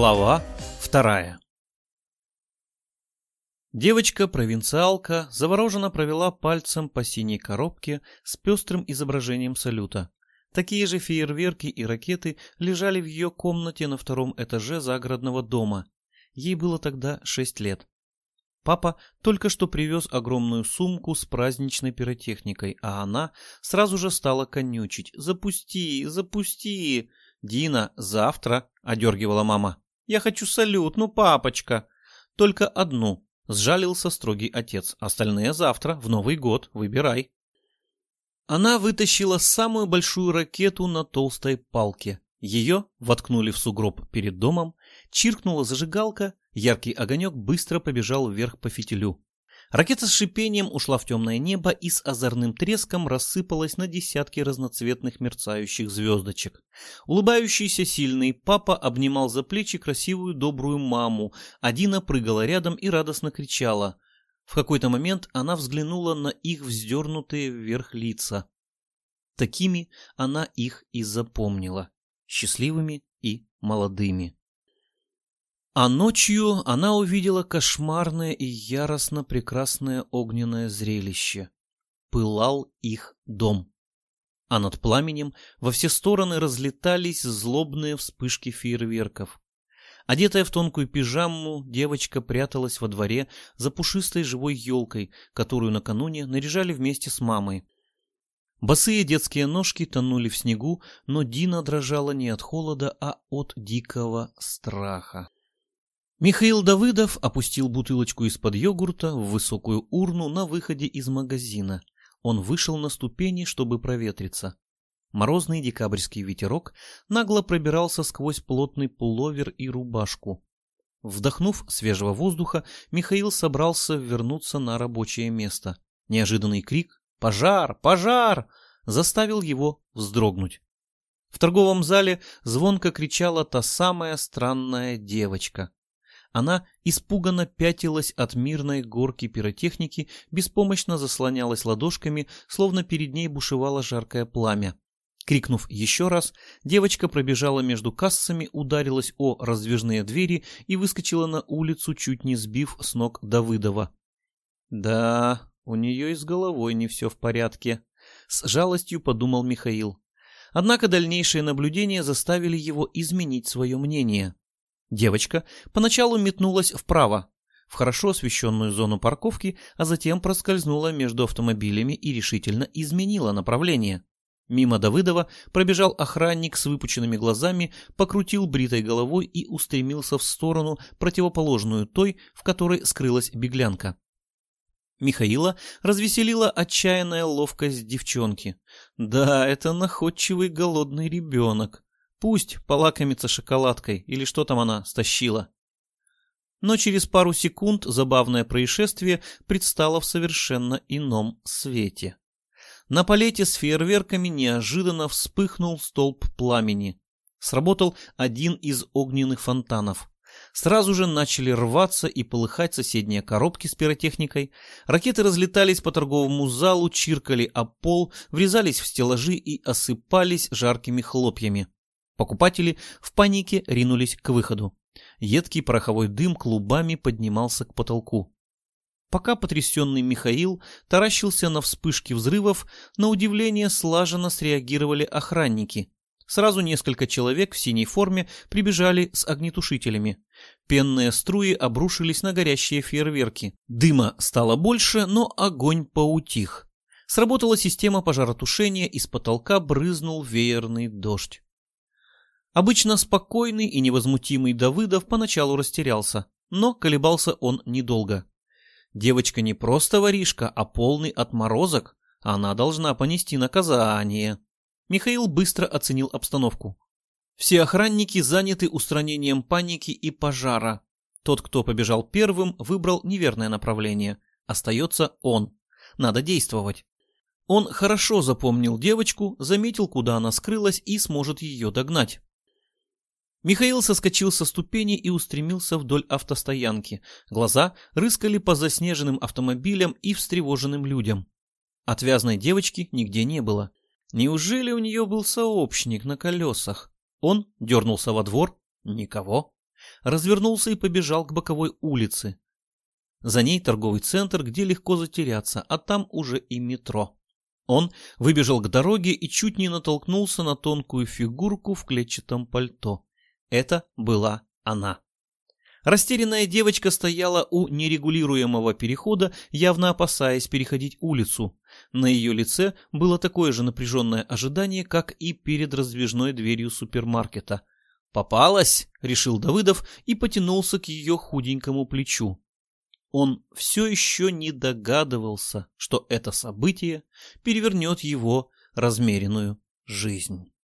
Глава вторая Девочка-провинциалка завороженно провела пальцем по синей коробке с пестрым изображением салюта. Такие же фейерверки и ракеты лежали в ее комнате на втором этаже загородного дома. Ей было тогда шесть лет. Папа только что привез огромную сумку с праздничной пиротехникой, а она сразу же стала конючить. «Запусти, запусти!» «Дина, завтра!» — одергивала мама. «Я хочу салют, ну, папочка!» «Только одну!» — сжалился строгий отец. «Остальные завтра, в Новый год, выбирай!» Она вытащила самую большую ракету на толстой палке. Ее воткнули в сугроб перед домом, чиркнула зажигалка, яркий огонек быстро побежал вверх по фитилю. Ракета с шипением ушла в темное небо и с озорным треском рассыпалась на десятки разноцветных мерцающих звездочек. Улыбающийся сильный папа обнимал за плечи красивую добрую маму, а Дина прыгала рядом и радостно кричала. В какой-то момент она взглянула на их вздернутые вверх лица. Такими она их и запомнила счастливыми и молодыми. А ночью она увидела кошмарное и яростно прекрасное огненное зрелище. Пылал их дом. А над пламенем во все стороны разлетались злобные вспышки фейерверков. Одетая в тонкую пижаму, девочка пряталась во дворе за пушистой живой елкой, которую накануне наряжали вместе с мамой. Босые детские ножки тонули в снегу, но Дина дрожала не от холода, а от дикого страха. Михаил Давыдов опустил бутылочку из-под йогурта в высокую урну на выходе из магазина. Он вышел на ступени, чтобы проветриться. Морозный декабрьский ветерок нагло пробирался сквозь плотный пуловер и рубашку. Вдохнув свежего воздуха, Михаил собрался вернуться на рабочее место. Неожиданный крик «Пожар! Пожар!» заставил его вздрогнуть. В торговом зале звонко кричала та самая странная девочка. Она испуганно пятилась от мирной горки пиротехники, беспомощно заслонялась ладошками, словно перед ней бушевало жаркое пламя. Крикнув еще раз, девочка пробежала между кассами, ударилась о раздвижные двери и выскочила на улицу, чуть не сбив с ног Давыдова. Да, у нее и с головой не все в порядке. С жалостью подумал Михаил. Однако дальнейшие наблюдения заставили его изменить свое мнение. Девочка поначалу метнулась вправо, в хорошо освещенную зону парковки, а затем проскользнула между автомобилями и решительно изменила направление. Мимо Давыдова пробежал охранник с выпученными глазами, покрутил бритой головой и устремился в сторону, противоположную той, в которой скрылась беглянка. Михаила развеселила отчаянная ловкость девчонки. Да, это находчивый голодный ребенок. Пусть полакомится шоколадкой или что там она стащила. Но через пару секунд забавное происшествие предстало в совершенно ином свете. На палете с фейерверками неожиданно вспыхнул столб пламени. Сработал один из огненных фонтанов. Сразу же начали рваться и полыхать соседние коробки с пиротехникой. Ракеты разлетались по торговому залу, чиркали о пол, врезались в стеллажи и осыпались жаркими хлопьями. Покупатели в панике ринулись к выходу. Едкий пороховой дым клубами поднимался к потолку. Пока потрясенный Михаил таращился на вспышки взрывов, на удивление слаженно среагировали охранники. Сразу несколько человек в синей форме прибежали с огнетушителями. Пенные струи обрушились на горящие фейерверки. Дыма стало больше, но огонь поутих. Сработала система пожаротушения, и с потолка брызнул веерный дождь. Обычно спокойный и невозмутимый Давыдов поначалу растерялся, но колебался он недолго. Девочка не просто воришка, а полный отморозок. Она должна понести наказание. Михаил быстро оценил обстановку. Все охранники заняты устранением паники и пожара. Тот, кто побежал первым, выбрал неверное направление. Остается он. Надо действовать. Он хорошо запомнил девочку, заметил, куда она скрылась и сможет ее догнать. Михаил соскочил со ступени и устремился вдоль автостоянки. Глаза рыскали по заснеженным автомобилям и встревоженным людям. Отвязной девочки нигде не было. Неужели у нее был сообщник на колесах? Он дернулся во двор. Никого. развернулся и побежал к боковой улице. За ней торговый центр, где легко затеряться, а там уже и метро. Он выбежал к дороге и чуть не натолкнулся на тонкую фигурку в клетчатом пальто. Это была она. Растерянная девочка стояла у нерегулируемого перехода, явно опасаясь переходить улицу. На ее лице было такое же напряженное ожидание, как и перед раздвижной дверью супермаркета. «Попалась!» — решил Давыдов и потянулся к ее худенькому плечу. Он все еще не догадывался, что это событие перевернет его размеренную жизнь.